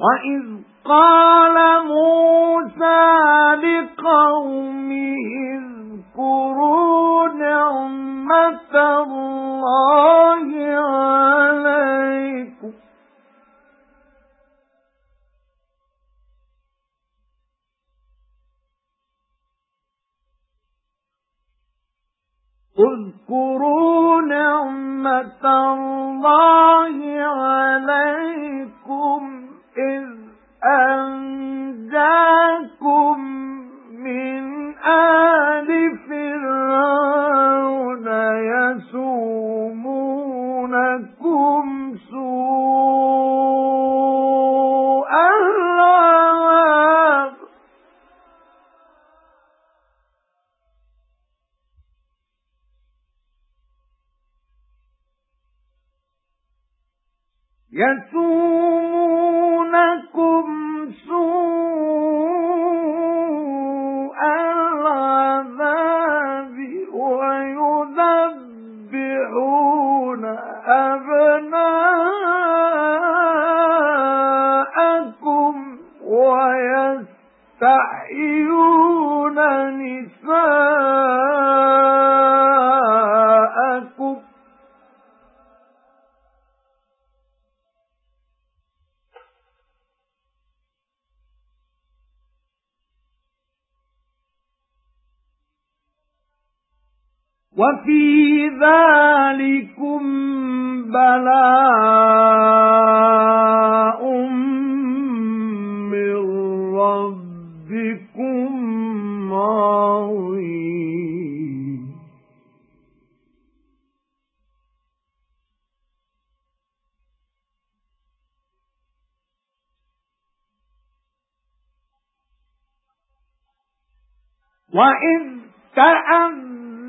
وَإِذْ قَالَ مُوسَى لِقَوْمِهِ اذْكُرُوا نِعْمَةَ اللَّهِ عَلَيْكُمْ اذْكُرُوا نِعْمَةَ اللَّهِ عَلَيْكُمْ يَسُومُونَكُمْ سُوءَ الْعَذَابِ وَيُذَبِّحُونَ أَبْنَاءَكُمْ وَيَسْتَحْيُونَ نِسَاءَكُمْ. وَفِي ذَلِكُمْ بَلَاءٌ مِّن رَّبِّكُمْ عَظِيمٌ. وَإِذْ تَأَذَّنَ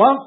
وقال